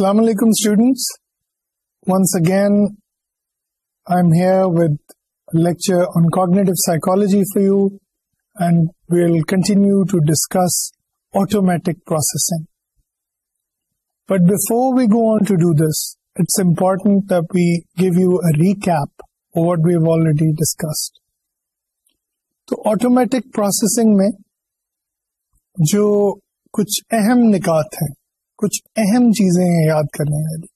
السلام علیکم students once again I am with lecture on اہم نکات ہیں کچھ اہم چیزیں ہیں یاد کرنے والی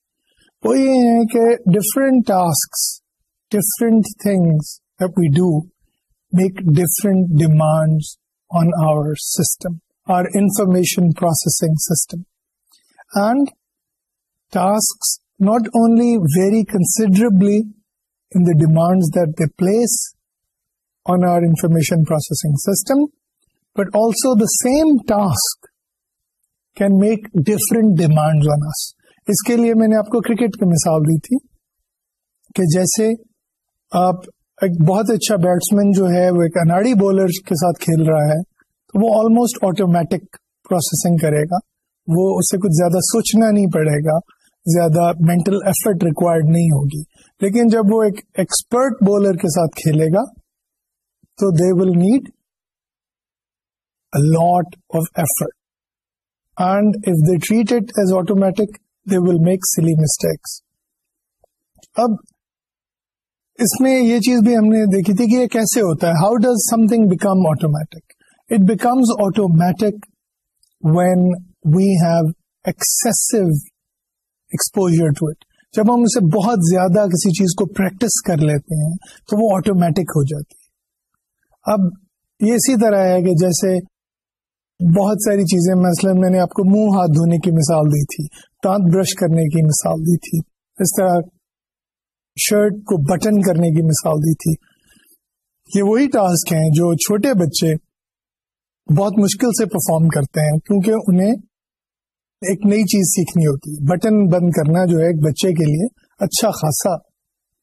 وہ یہ ہے کہ different task different things we do make different demand on our system our information processing system and task not only vary considerably in the demand that the place on our information processing system but also the same task can make different demand on اس اس کے لیے میں نے آپ کو cricket کی مثال دی تھی کہ جیسے آپ ایک بہت اچھا بیٹسمین جو ہے وہ ایک اناڑی بالر کے ساتھ کھیل رہا ہے تو وہ آلموسٹ آٹومیٹک پروسیسنگ کرے گا وہ اس سے کچھ زیادہ سوچنا نہیں پڑے گا زیادہ مینٹل ایفرٹ ریکوائرڈ نہیں ہوگی لیکن جب وہ ایکسپرٹ بالر کے ساتھ کھیلے گا تو they will need lot of effort and if they treat it as automatic they will make silly mistakes اب اس میں یہ چیز بھی ہم نے دیکھی تھی کہ یہ کیسے ہوتا ہے how does something become automatic it becomes automatic when we have excessive exposure to it جب ہم اسے بہت زیادہ کسی چیز کو پریکٹس کر لیتے ہیں تو وہ آٹومیٹک ہو جاتی ہے اب یہ اسی طرح ہے کہ جیسے بہت ساری چیزیں مثلا میں نے آپ کو منہ ہاتھ دھونے کی مثال دی تھی دانت برش کرنے کی مثال دی تھی اس طرح شرٹ کو بٹن کرنے کی مثال دی تھی یہ وہی ٹاسک ہیں جو چھوٹے بچے بہت مشکل سے پرفارم کرتے ہیں کیونکہ انہیں ایک نئی چیز سیکھنی ہوتی ہے بٹن بند کرنا جو ہے ایک بچے کے لیے اچھا خاصا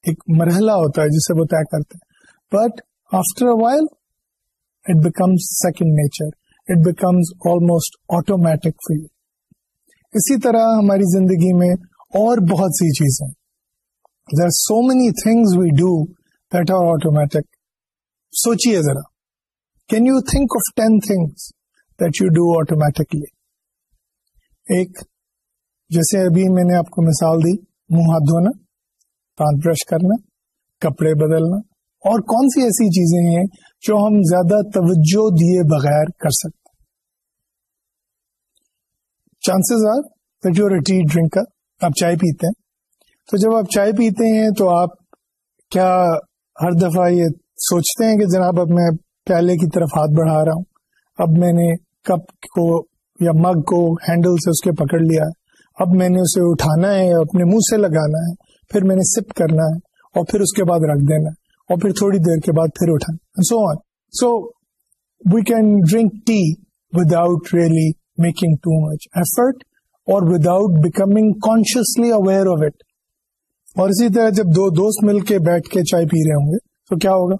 ایک مرحلہ ہوتا ہے جسے وہ طے کرتے ہیں but after while it becomes second nature it becomes almost automatic feel اسی طرح ہماری زندگی میں اور بہت سی چیزیں there are so many things we do that are automatic سوچیے ذرا can you think of ten things that you do automatically ایک جیسے ابھی میں نے آپ کو مثال دی منہ ہاتھ دھونا دانت برش کرنا کپڑے بدلنا اور کون سی ایسی چیزیں ہیں جو ہم زیادہ توجہ دیے بغیر کر سکتے chances are that majority drink کا آپ چائے پیتے ہیں تو جب آپ چائے پیتے ہیں تو آپ کیا ہر دفعہ یہ سوچتے ہیں کہ جناب اب میں پیالے کی طرف ہاتھ بڑھا رہا ہوں اب میں نے کپ کو یا مگ کو ہینڈل سے اس کے پکڑ لیا اب میں نے اسے اٹھانا ہے اپنے منہ سے لگانا ہے پھر میں نے سپ کرنا ہے اور پھر اس کے بعد رکھ دینا ہے اور پھر تھوڑی دیر کے بعد پھر اٹھا so on so we can drink tea without really making too much effort اور becoming consciously aware of it اور اسی طرح جب دو دوست مل کے بیٹھ کے چائے پی رہے ہوں گے تو کیا ہوگا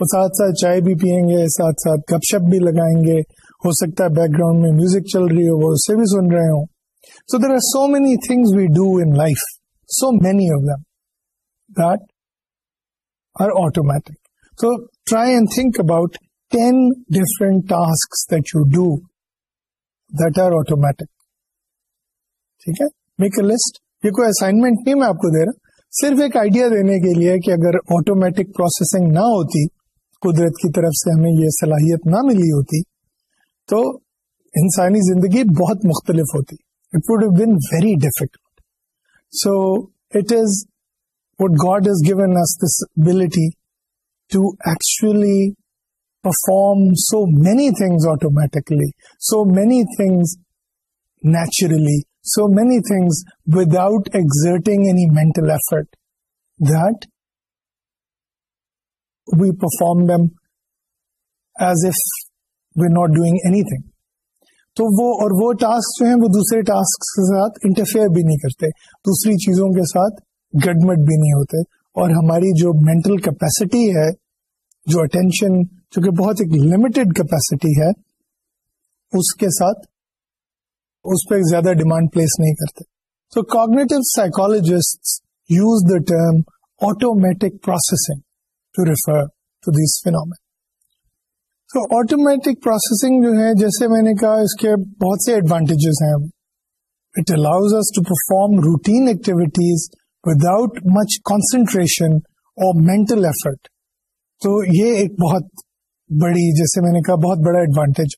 وہ ساتھ ساتھ چائے بھی پیئیں گے ساتھ ساتھ گپ شپ بھی لگائیں گے ہو سکتا ہے بیک گراؤنڈ میں میوزک چل رہی ہو وہ اسے بھی سن رہے ہوں so there are so many things we do in life so many of them that are are automatic. automatic. So try and think about 10 different tasks that that you do ٹھیک ہے آپ کو دے رہا صرف ایک آئیڈیا دینے کے لیے کہ اگر آٹومیٹک پروسیسنگ نہ ہوتی قدرت کی طرف سے ہمیں یہ صلاحیت نہ ملی ہوتی تو انسانی زندگی بہت مختلف ہوتی it would been very difficult so it is what God has given us this to actually perform so many many automatically so many many naturally so many many things without exerting any mental effort that we perform them as if we not doing anything تو وہ اور وہ task جو ہیں وہ دوسرے task کے ساتھ انٹرفیئر بھی نہیں کرتے دوسری چیزوں کے ساتھ گڈمٹ بھی نہیں ہوتے اور ہماری جو مینٹل کیپیسٹی ہے جو اٹینشن جو کہ بہت ایک لمیٹڈ کیپیسٹی ہے اس کے ساتھ اس پہ زیادہ ڈیمانڈ پلیس نہیں کرتے psychologist use the term automatic processing to refer to this phenomena automatic processing جو ہے جیسے میں نے کہا اس کے بہت سے ایڈوانٹیجز ہیں it allows to perform routine activities without much concentration اور مینٹل تو یہ ایک بہت بڑی جیسے میں نے کہا بہت بڑا advantage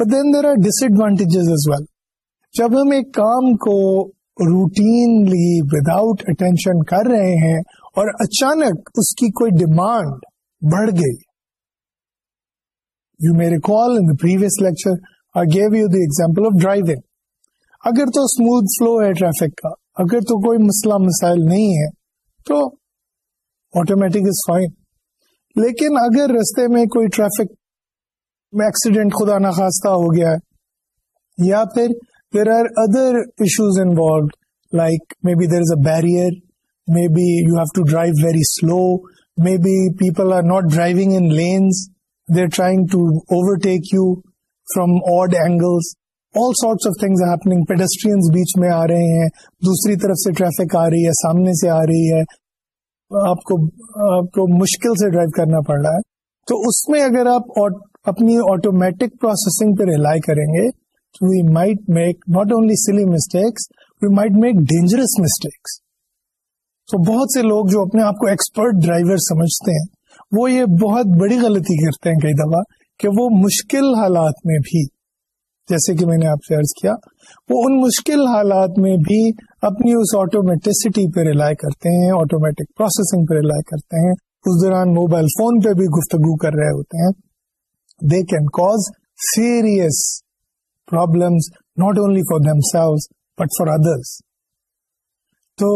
but then there are disadvantages well جب ہم ایک کام کو روٹینلی وداؤٹ اٹینشن کر رہے ہیں اور اچانک اس کی کوئی ڈیمانڈ بڑھ گئی یو میرے call in previous lecture I give you the example of driving اگر تو اسموتھ فلو ہے ٹریفک کا اگر تو کوئی مسئلہ مسائل نہیں ہے تو آٹومیٹک از فائن لیکن اگر رستے میں کوئی ٹریفک میں ایکسیڈینٹ خدا نخواستہ ہو گیا ہے یا پھر there are other issues involved like maybe there is a barrier maybe you have to drive very slow maybe people are not driving in lanes they are trying to overtake you from odd angles all sorts of thing pedestrians بیچ میں آ رہے ہیں دوسری طرف سے traffic آ رہی ہے سامنے سے آ رہی ہے آپ کو آپ کو مشکل سے ڈرائیو کرنا پڑ رہا ہے تو اس میں اگر آپ اپنی آٹومیٹک پروسیسنگ پہ ریلائی کریں گے تو we might make not only silly mistakes we might make dangerous mistakes تو بہت سے لوگ جو اپنے آپ کو ایکسپرٹ ڈرائیور سمجھتے ہیں وہ یہ بہت بڑی غلطی کرتے ہیں کئی دفعہ کہ وہ مشکل حالات میں بھی جیسے کہ میں نے آپ سے عرض کیا وہ ان مشکل حالات میں بھی اپنی اس آٹومیٹسٹی پہ ریلائی کرتے ہیں آٹومیٹک پروسیسنگ پہ ریلائی کرتے ہیں اس دوران موبائل فون پہ بھی گفتگو کر رہے ہوتے ہیں they can cause serious problems not only for themselves but for others تو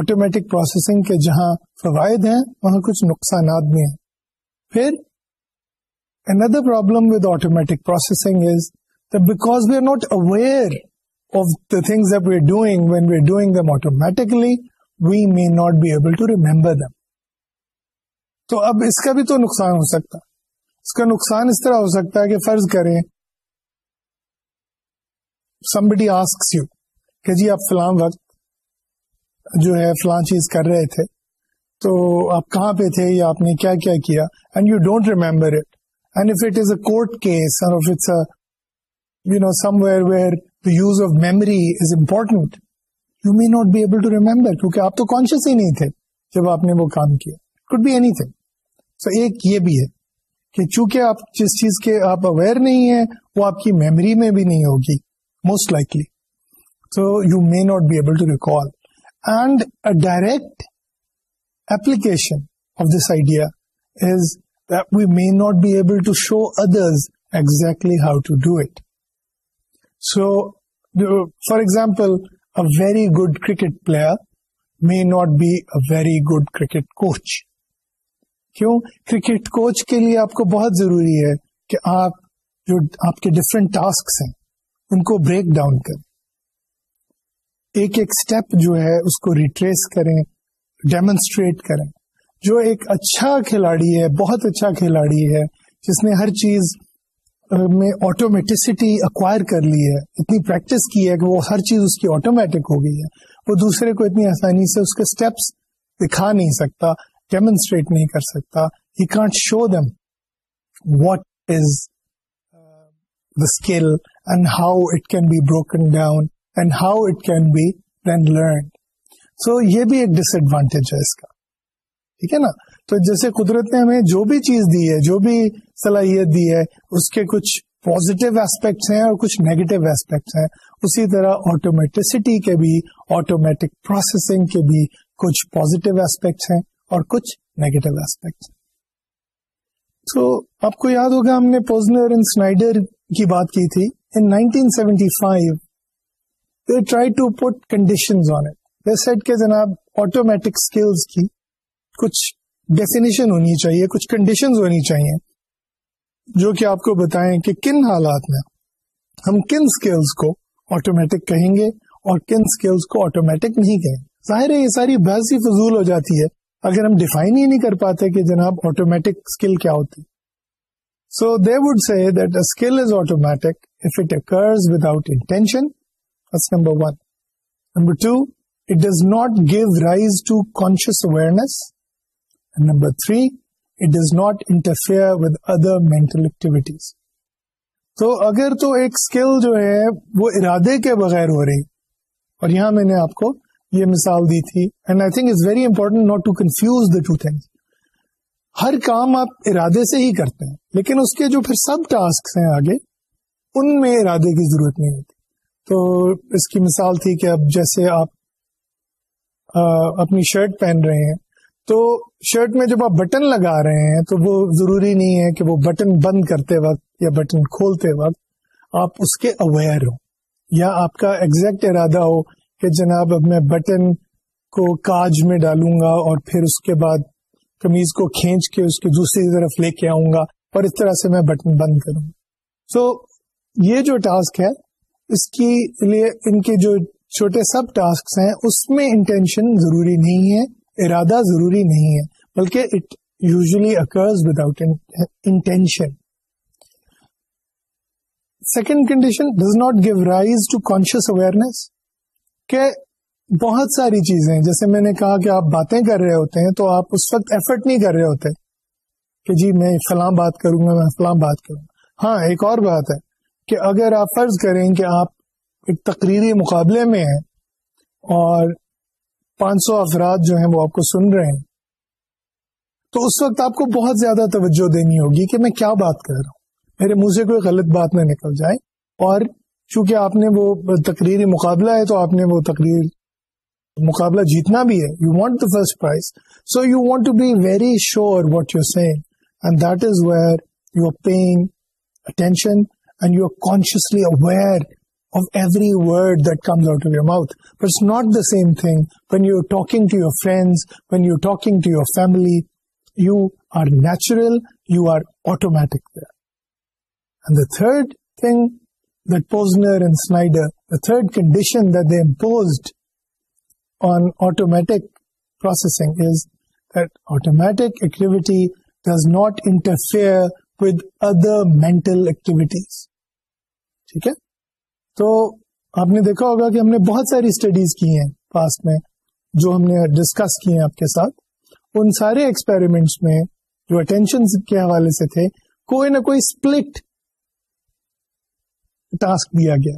آٹومیٹک پروسیسنگ کے جہاں فوائد ہیں وہاں کچھ نقصانات بھی ہیں پھر another problem with automatic processing is that because we are not aware of the things that we are doing when we are doing them automatically, we may not be able to remember them. تو اب اس کا بھی تو نقصان ہو سکتا اس کا نقصان اس طرح ہو سکتا ہے کہ فرض کریں سمبڈی آسکس یو کہ جی آپ فلاں وقت جو ہے فلاں چیز کر رہے تھے تو آپ کہاں پہ تھے یا آپ نے کیا کیا کیا and you don't remember it and if it is a court case or if its use of memory is important you may not be able to remember کیونکہ آپ تو کانشیس ہی نہیں تھے جب آپ نے وہ کام کیا good be could thing so ایک یہ بھی ہے کہ چونکہ آپ جس چیز کے آپ اویئر نہیں ہیں وہ آپ کی میموری میں بھی نہیں ہوگی most likely so you may not be able to and a direct application of this idea is we may not be able to show others exactly how to do it so for example a very good cricket player may not be a very good cricket coach کیوں cricket coach کے لیے آپ کو بہت ضروری ہے کہ آپ جو آپ کے ڈفرینٹ ٹاسک ہیں ان کو بریک ڈاؤن کریں ایک ایک اسٹیپ جو ہے اس کو ریٹریس کریں ڈیمونسٹریٹ کریں جو ایک اچھا کھلاڑی ہے بہت اچھا کھلاڑی ہے جس نے ہر چیز میں آٹومیٹسٹی اکوائر کر لی ہے اتنی پریکٹس کی ہے کہ وہ ہر چیز اس کی آٹومیٹک ہو گئی ہے وہ دوسرے کو اتنی آسانی سے اس کے اسٹیپس دکھا نہیں سکتا ڈیمونسٹریٹ نہیں کر سکتا he can't show them what is the skill and how it can be broken down and how it can be then learn so یہ بھی ایک ڈس ایڈوانٹیج ہے اس کا ٹھیک ہے نا تو جیسے قدرت نے ہمیں جو بھی چیز دی ہے جو بھی صلاحیت دی ہے اس کے کچھ پوزیٹو ایسپیکٹس ہیں اور کچھ نیگیٹو ایسپیکٹس ہیں اسی طرح آٹومیٹسٹی کے بھی آٹومیٹک پروسیسنگ کے بھی کچھ پوزیٹو ایسپیکٹس ہیں اور کچھ نیگیٹو ایسپیکٹس تو آپ کو یاد ہوگا ہم نے پوزنر سنائڈر کی بات کی تھی in 1975 They five try to put condition کی کچھ ڈیفینیشن ہونی چاہیے کچھ کنڈیشنز ہونی چاہیے جو کہ آپ کو بتائیں کہ کن حالات میں ہم کن اسکلس کو آٹومیٹک کہیں گے اور کن اسکلس کو آٹومیٹک نہیں کہیں گے ظاہر ہے یہ ساری بحث ہی فضول ہو جاتی ہے اگر ہم ڈیفائن ہی نہیں کر پاتے کہ جناب آٹومیٹک اسکل کیا ہوتی so they would say that a skill is it without intention number one number two it does not give rise to conscious awareness number three it does not interfere with other mental تو اگر تو ایک skill جو ہے وہ ارادے کے بغیر ہو رہی اور یہاں میں نے آپ کو یہ مثال دی تھی and I think is very important not to confuse the two things ہر کام آپ ارادے سے ہی کرتے ہیں لیکن اس کے جو پھر سب ٹاسک ہیں آگے ان میں ارادے کی ضرورت نہیں ہوتی تو اس کی مثال تھی کہ اب جیسے آپ آ, اپنی شرٹ پہن رہے ہیں تو شرٹ میں جب آپ بٹن لگا رہے ہیں تو وہ ضروری نہیں ہے کہ وہ بٹن بند کرتے وقت یا بٹن کھولتے وقت آپ اس کے اویئر ہو یا آپ کا ایگزیکٹ ارادہ ہو کہ جناب اب میں بٹن کو کاج میں ڈالوں گا اور پھر اس کے بعد کمیز کو کھینچ کے اس کی دوسری طرف لے کے آؤں گا اور اس طرح سے میں بٹن بند کروں گا سو so, یہ جو ٹاسک ہے اس کے لیے ان کے جو چھوٹے سب ٹاسک ہیں اس میں انٹینشن ضروری نہیں ہے ارادہ ضروری نہیں ہے بلکہ it usually occurs intention second condition does not give rise to conscious awareness کہ بہت ساری چیزیں جیسے میں نے کہا کہ آپ باتیں کر رہے ہوتے ہیں تو آپ اس وقت ایفرٹ نہیں کر رہے ہوتے کہ جی میں فلاں بات کروں گا میں فلاں بات کروں گا ہاں ایک اور بات ہے کہ اگر آپ فرض کریں کہ آپ ایک تقریری مقابلے میں ہیں اور پانچ سو افراد جو ہیں وہ آپ کو سن رہے ہیں تو اس وقت آپ کو بہت زیادہ توجہ دینی ہوگی کہ میں کیا بات کر رہا ہوں میرے منہ سے کوئی غلط بات نہ نکل جائے اور چونکہ آپ نے وہ تقریری مقابلہ ہے تو آپ نے وہ تقریر مقابلہ جیتنا بھی ہے you want the first prize so you want to be very sure what you and that is where you are paying attention and you are consciously aware same thing when you talk to your friends when you talk to your family you are natural you are auto the third thing دزن and Snyder third condition then automatic processing is the automatic activity does not interfere with other میں تو آپ نے دیکھا ہوگا کہ ہم نے بہت ساری اسٹڈیز کی ہیں پاس میں جو ہم نے ڈسکس کی ہیں آپ کے ساتھ ان سارے ایکسپیریمنٹس میں جو اٹینشن کے حوالے سے تھے کوئی نہ کوئی اسپلٹ ٹاسک دیا گیا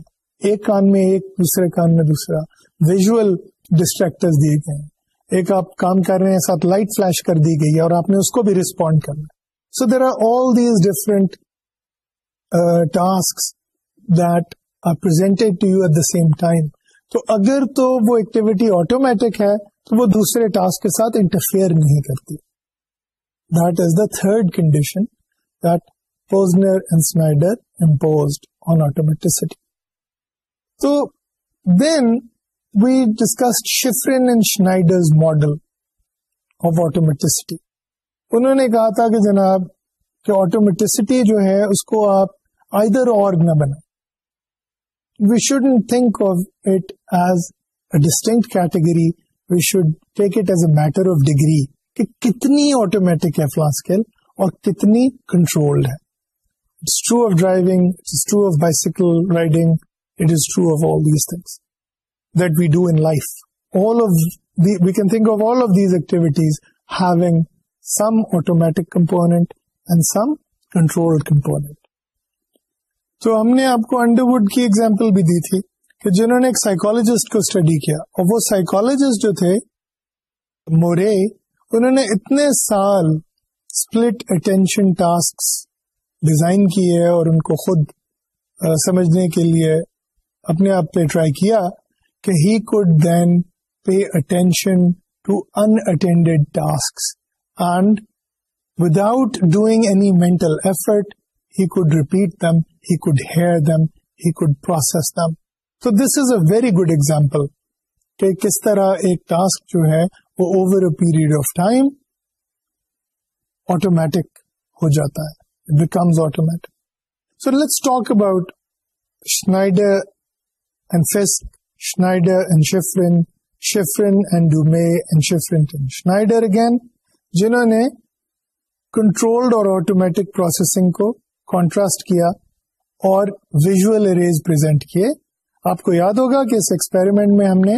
ایک کان میں ایک دوسرے کان میں دوسرا ویژل ڈسٹریکٹر دیے گئے ایک آپ کام کر رہے ہیں ساتھ لائٹ فلش کر دی گئی اور آپ نے اس کو بھی ریسپونڈ کرنا so there are all these different task that per time تو اگر تو وہ ایکٹیویٹی آٹومیٹک ہے تو وہ دوسرے ٹاسک کے ساتھ انٹرفیئر نہیں کرتی that is the third condition that Posner and Snyder imposed on automaticity تو then we discuss Shiffrin and Anders model of automaticity انہوں نے کہا تھا کہ جناب کہ آٹومیٹسٹی جو ہے اس کو آپ آئدر اور نہ بنائیں we should think of as category we should take it as a matter of degree کتنی ہے فلاسکل اور کتنی کنٹرولڈ ہے تو ہم نے آپ کو انڈر وڈ کی ایگزامپل بھی دی تھی کہ جنہوں نے ایک سائیکولوجسٹ کو اسٹڈی کیا اور وہ سائیکولوجسٹ جو تھے مورے انہوں نے اتنے سال اسپلٹ اٹینشن ٹاسک ڈیزائن کی ہے اور ان کو خود سمجھنے کے لیے اپنے آپ پہ ٹرائی کیا کہ he could then pay attention to unattended task and without doing any mental effort he could repeat them, he could hear them, he could process them. So this is a very good example کہ کس طرح ایک task جو ہے وہ over a period of time automatic ہو جاتا ہے جنہوں نے کنٹرولڈ اور آٹومیٹک پروسیسنگ کو کانٹراسٹ کیا اور ویژل اریز پرزینٹ کیے آپ کو یاد ہوگا کہ اس ایکسپیریمنٹ میں ہم نے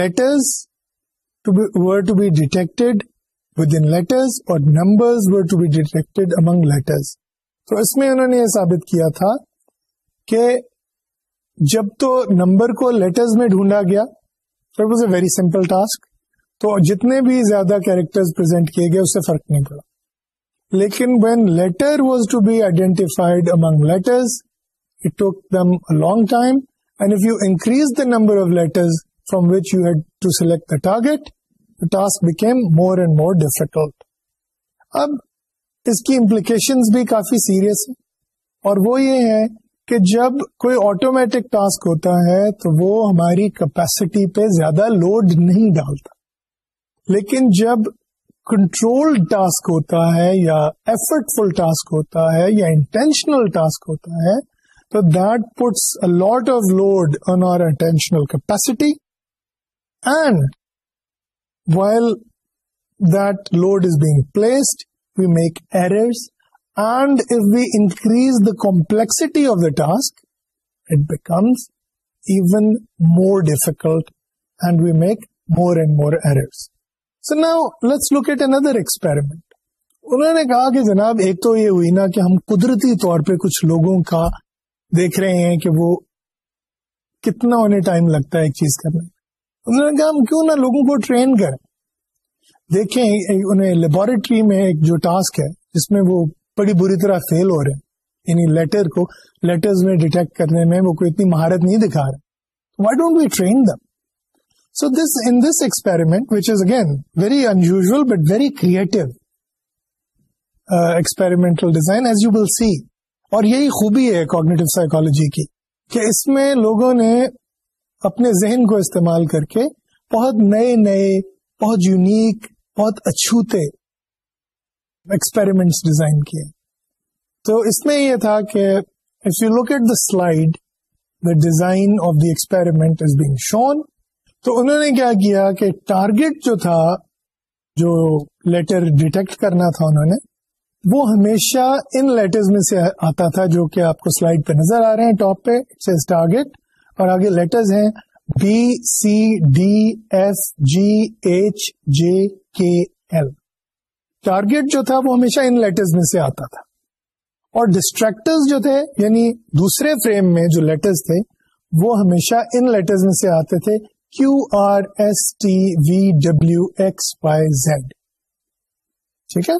letters numbers with in be detected among letters تو اس میں انہوں نے یہ ثابت کیا تھا کہ جب تو نمبر کو لیٹرز میں ڈھونڈا گیا تو ویری سمپل ٹاسک تو جتنے بھی زیادہ پرزینٹ کیے گئے اس سے فرق نہیں پڑا لیکن when letter was to be identified among letters it took them long time and if you increase the number of letters from which you had to select the target the task became more and more difficult اب اس کی implication بھی کافی serious ہیں اور وہ یہ ہے کہ جب کوئی آٹومیٹک ٹاسک ہوتا ہے تو وہ ہماری کیپیسٹی پہ زیادہ لوڈ نہیں ڈالتا لیکن جب کنٹرول ٹاسک ہوتا ہے یا ایفرٹ فل ٹاسک ہوتا ہے یا انٹینشنل ٹاسک ہوتا ہے تو this a lot of load on our attentional that load is being placed we make errors and if we increase the complexity of the task it becomes even more difficult and we make more and more errors so now let's look at another experiment انہوں نے کہا کہ جناب ایک تو یہ ہوئی نا کہ ہم قدرتی طور پہ کچھ لوگوں کا دیکھ رہے ہیں کہ وہ کتنا انہیں ٹائم لگتا ہے ایک چیز کرنے انہوں نے کہا ہم کیوں نہ لوگوں کو ٹرین کریں دیکھیں انہیں لیبوریٹری میں ایک جو ٹاسک ہے جس میں وہ بڑی بری طرح فیل ہو رہے ہیں یعنی لیٹر کو لیٹرز میں ڈیٹیکٹ کرنے میں وہ کوئی اتنی مہارت نہیں دکھا رہے why don't we train them so this an this experiment which is again very initial but very creative experimental design as you will see اور یہی خوبی ہے کوگنیٹو سائیکالوجی کی کہ اس میں لوگوں نے اپنے ذہن کو استعمال کر کے بہت نئے نئے بہت یونیک بہت اچھوتے ایکسپیریمنٹس ڈیزائن کیے تو اس میں یہ تھا کہ if you look at the slide the design of the experiment is being shown تو انہوں نے کیا کیا کہ ٹارگٹ جو تھا جو لیٹر ڈیٹیکٹ کرنا تھا انہوں نے وہ ہمیشہ ان لیٹرز میں سے آتا تھا جو کہ آپ کو سلائڈ پہ نظر آ رہے ہیں ٹاپ پہ ٹارگٹ اور آگے لیٹرز ہیں B C D S G H J K L target جو تھا وہ ہمیشہ ان لیٹرز میں سے آتا تھا اور ڈسٹریکٹرز جو تھے یعنی دوسرے فریم میں جو لیٹرز تھے وہ ہمیشہ ان لیٹرز میں سے آتے تھے Q R S T V W X Y Z ٹھیک ہے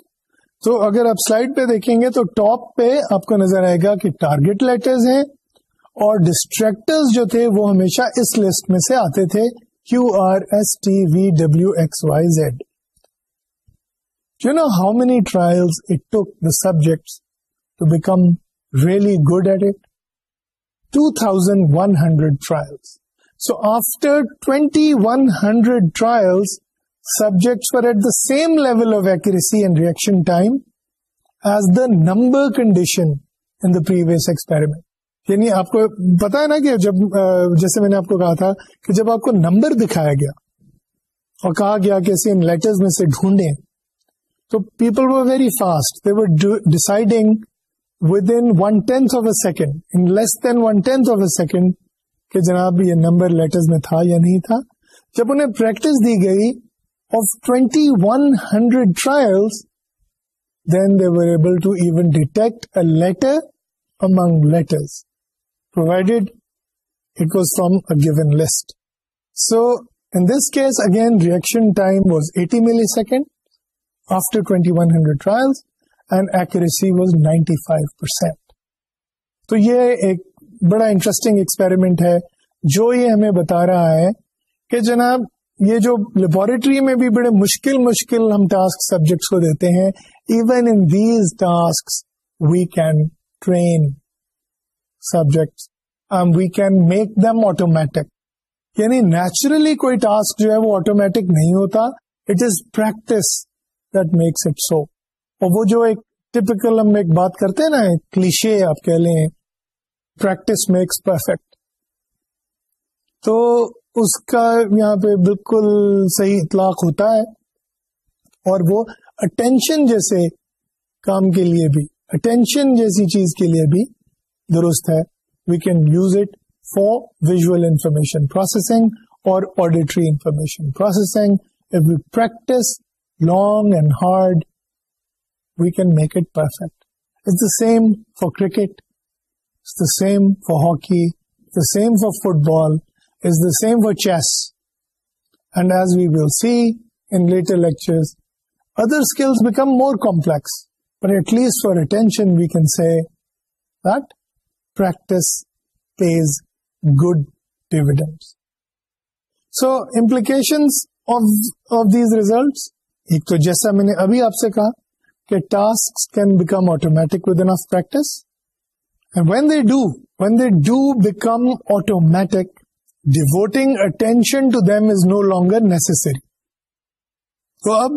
تو اگر آپ سلائڈ پہ دیکھیں گے تو ٹاپ پہ آپ کو نظر آئے گا کہ ٹارگیٹ لیٹرز ہیں اور ڈسٹریکٹرز جو تھے وہ ہمیشہ اس لسٹ میں سے آتے تھے Q R S T V W X Y Z you know how many trial took the subject to become really good at it two thousand one hundred trials So after 2100 trials, subjects were at the same level of accuracy and reaction time as the number condition in the previous experiment. یعنی آپ کو پتا ہے نا کہ جب جیسے میں نے آپ کو کہا تھا کہ جب آپ کو نمبر دکھایا گیا اور کہا گیا کہ اسے ان لیٹرز میں سے ڈھونڈیں تو people were very fast they were deciding within one tenth of a second in less than one tenth of a second کہ جناب یہ نمبر لیٹرز میں تھا یا نہیں تھا جب انہیں پریکٹس دی گئی of one hundred trials then they were able to even detect a letter among letters provided it was from a given list so in this case again reaction time was eighty millisecond after twenty one hundred trial and accuracy was ninety five percent تو یہ ایک بڑا interesting experiment ہے جو یہ ہمیں بتا رہا ہے کہ جناب یہ جو لیبوریٹری میں بھی بڑے مشکل مشکل ہم ٹاسک سبجیکٹس کو دیتے ہیں even in these task we can train subjects we can make them automatic یعنی نیچرلی کوئی ٹاسک جو ہے وہ آٹومیٹک نہیں ہوتا it is practice that makes it so اور وہ جو ایک ٹپکل ہم ایک بات کرتے ہیں نا کلیشے آپ کہہ لیں پریکٹس میکس پرفیکٹ تو اس کا یہاں پہ بالکل صحیح اطلاق ہوتا ہے اور وہ اٹینشن جیسے کام کے لیے بھی اٹینشن جیسی چیز کے لیے بھی درست ہے we can use it for visual information processing اور auditory information processing if you practice long and hard we can make it perfect it's the same for cricket the same for hockey's the same for football is the same for chess and as we will see more lecture other skills become more complex we at least that attention we can see So, Ps good of so implication result تو جیسا میں نے ابھی آپ سے کہا کہ task can become automatic with of practice when when come automatization تو اب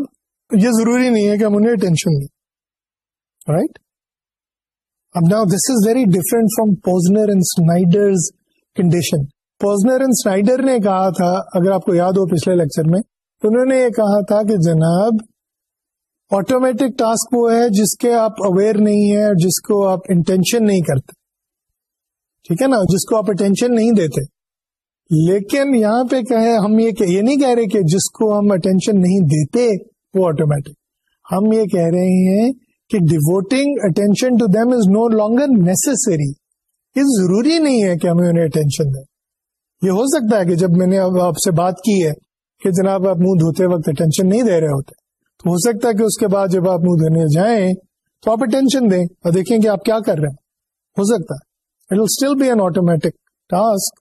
یہ ضروری نہیں ہے کہ ہم انہیں لیں رائٹ اب نا this is very different from Posner's condition Posner نے کہا تھا اگر آپ کو یاد ہو پچھلے لیکچر میں انہوں نے یہ کہا تھا کہ جناب آٹومیٹک ٹاسک وہ ہے جس کے آپ اویئر نہیں ہے جس کو آپ انٹینشن نہیں کرتے ٹھیک ہے نا جس کو آپ اٹینشن نہیں دیتے لیکن یہاں پہ کہ ہم یہ کہ یہ نہیں کہہ رہے کہ جس کو ہم اٹینشن نہیں دیتے وہ آٹومیٹک ہم یہ کہہ رہے ہیں کہ devoting attention to them is no longer necessary ضروری نہیں ہے کہ ہمیں انہیں اٹینشن دیں یہ ہو سکتا ہے کہ جب میں نے آپ سے بات کی ہے کہ جناب آپ منہ دھوتے وقت اٹینشن نہیں دے رہے ہوتے ہو سکتا ہے کہ اس کے بعد جب آپ منہ دھونے جائیں تو آپ اٹینشن دیں اور دیکھیں کہ آپ کیا کر رہے ہیں ہو سکتا ہے it will still be an automatic task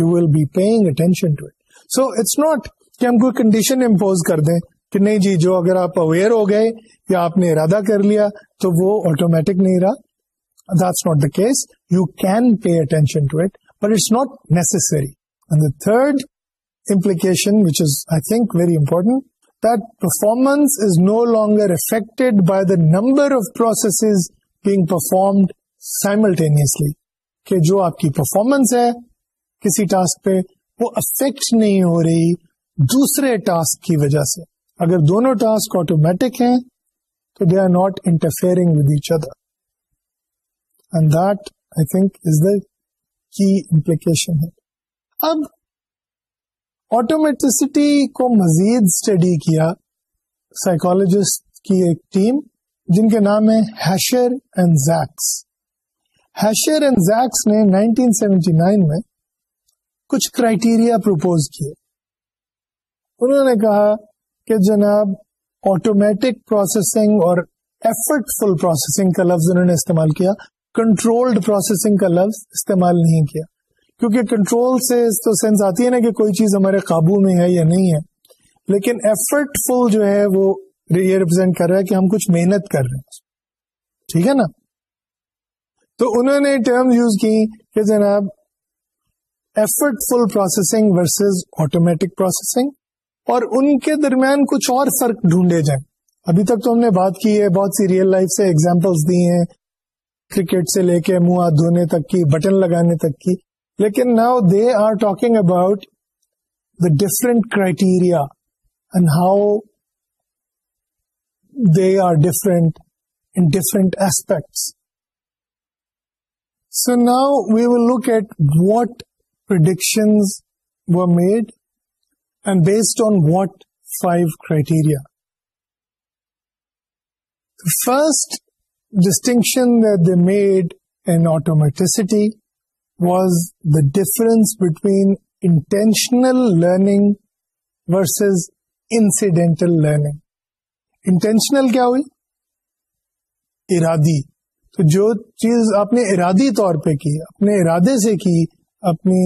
you will be paying attention to it so it's not کہ ہم کوئی کنڈیشن امپوز کر دیں کہ نہیں جی جو اگر آپ اویئر ہو گئے یا آپ نے ارادہ کر لیا تو وہ آٹومیٹک نہیں رہا that's not the case you can pay attention to it but it's not necessary and the third implication which is I think very important that performance is no longer affected by the number of processes being performed simultaneously. کہ جو آپ کی performance ہے کسی task پہ وہ effect نہیں ہو رہی دوسرے ٹاسک کی وجہ سے اگر دونوں ٹاسک آٹومیٹک ہیں تو they are not interfering with each other and that I think is the key implication ہے اب آٹومیٹسٹی کو مزید اسٹڈی کیا سائیکولوجسٹ کی ایک ٹیم جن کے نام ہے Hasher and Zacks Hasher and Zacks نے 1979 میں کچھ کرائٹیریا پروپوز کیے انہوں نے کہا کہ جناب آٹومیٹک پروسیسنگ اور ایفرٹ فل پروسیسنگ کا لفظ انہوں نے استعمال کیا کنٹرولڈ پروسیسنگ کا لفظ استعمال نہیں کیا کیونکہ کنٹرول سے تو سینس آتی ہے نا کہ کوئی چیز ہمارے قابو میں ہے یا نہیں ہے لیکن ایفرٹ فل جو ہے وہ یہ ریپرزینٹ کر رہا ہے کہ ہم کچھ محنت کر رہے ہیں ٹھیک ہے نا تو انہوں نے ٹرم یوز کی کہ جناب effortful processing versus automatic processing اور ان کے درمیان کچھ اور فرق ڈھونڈے جائیں ابھی تک تو ہم نے بات کی ہے بہت سی ریئل لائف سے ایگزامپل دی ہیں کرکٹ سے لے کے منہ ہاتھ دھونے تک کی بٹن لگانے تک کی لیکن now they are talking about the different criteria and how they are different in different aspects so now we will look at what we made and based on what five criteria first distinction they made an automaticity was the difference between intentional learning versus incidental learning intentional کیا ہوئی ارادی تو جو چیز آپ نے ارادی طور پہ کی اپنے ارادے سے کی اپنی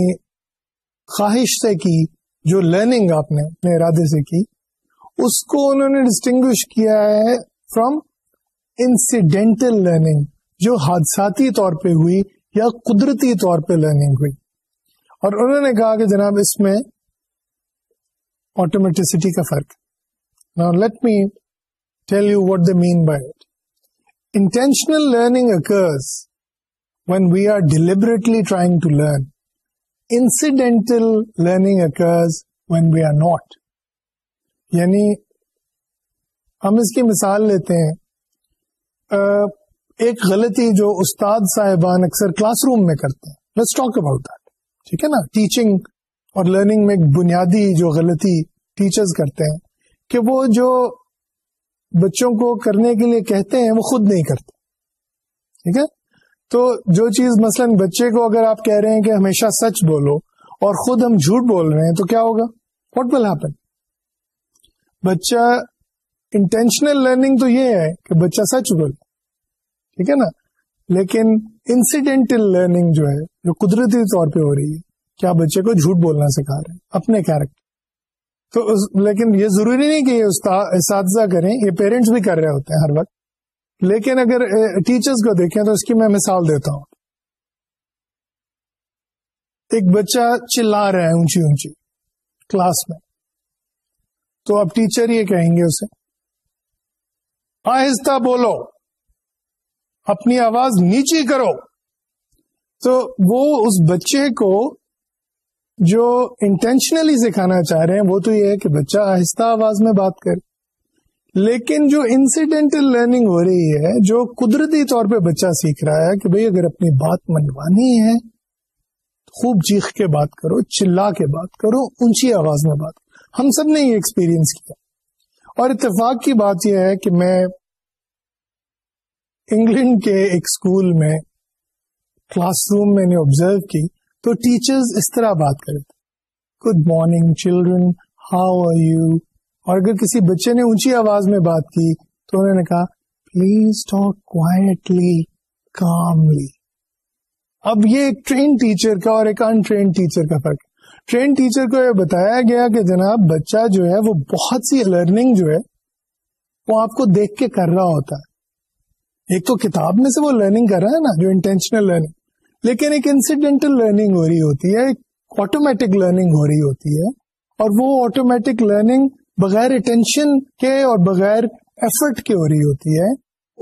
خواہش سے کی جو لرننگ آپ نے اپنے ارادے سے کی اس کو انہوں نے ڈسٹنگوش کیا ہے فرام انسیڈینٹل لرننگ جو حادثاتی طور پہ ہوئی یا قدرتی طور پہ لرننگ ہوئی اور انہوں نے کہا کہ جناب اس میں آٹومیٹسٹی کا فرق نا let me tell you what the mean by it intentional learning occurs when we are deliberately trying to learn incidental learning occurs when we are not یعنی ہم اس کی مثال لیتے ہیں uh, ایک غلطی جو استاد صاحبان اکثر کلاس روم میں کرتے ہیں لیٹس ٹاک اباؤٹ دیٹ ٹھیک ہے نا ٹیچنگ اور لرننگ میں ایک بنیادی جو غلطی ٹیچرز کرتے ہیں کہ وہ جو بچوں کو کرنے کے لیے کہتے ہیں وہ خود نہیں کرتے ٹھیک ہے تو جو چیز مثلا بچے کو اگر آپ کہہ رہے ہیں کہ ہمیشہ سچ بولو اور خود ہم جھوٹ بول رہے ہیں تو کیا ہوگا واٹ ول ہیپن بچہ انٹینشنل لرننگ تو یہ ہے کہ بچہ سچ بولے ٹھیک ہے نا لیکن انسیڈینٹل لرننگ جو ہے جو قدرتی طور پہ ہو رہی ہے کیا بچے کو جھوٹ بولنا سکھا رہے ہیں اپنے کیریکٹر تو اس, لیکن یہ ضروری نہیں کہ یہ اساتذہ کریں یہ پیرنٹس بھی کر رہے ہوتے ہیں ہر وقت لیکن اگر ٹیچرس کو دیکھیں تو اس کی میں مثال دیتا ہوں ایک بچہ چلا رہا ہے اونچی اونچی کلاس میں تو آپ ٹیچر یہ کہیں گے اسے آہستہ بولو اپنی آواز نیچی کرو تو وہ اس بچے کو جو انٹینشنلی سکھانا چاہ رہے ہیں وہ تو یہ ہے کہ بچہ آہستہ آواز میں بات کرے لیکن جو انسیڈینٹل لرننگ ہو رہی ہے جو قدرتی طور پہ بچہ سیکھ رہا ہے کہ بھئی اگر اپنی بات منوانی ہے خوب چیخ کے بات کرو چلا کے بات کرو اونچی آواز میں بات کرو ہم سب نے یہ ایکسپیرینس کیا اور اتفاق کی بات یہ ہے کہ میں انگلینڈ کے ایک اسکول میں کلاس روم میں نے آبزرو کی تو ٹیچرز اس طرح بات کرے تھے good morning children how are you اور اگر کسی بچے نے اونچی آواز میں بات کی تو انہوں نے کہا پلیز ٹاک کوائٹلی کاملی اب یہ ایک ٹرین ٹیچر کا اور ایک انٹرین ٹیچر کا فرق ہے ٹرین ٹیچر کو یہ بتایا گیا کہ جناب بچہ جو ہے وہ بہت سی لرننگ جو ہے وہ آپ کو دیکھ کے کر رہا ہوتا ہے ایک تو کتاب میں سے وہ لرننگ کر رہا ہے نا جو انٹینشنل لرننگ لیکن ایک انسیڈینٹل لرننگ ہو رہی ہوتی ہے ایک آٹومیٹک لرننگ ہو رہی ہوتی ہے اور وہ آٹومیٹک لرننگ بغیر اٹینشن کے اور بغیر ایفرٹ کے ہو رہی ہوتی ہے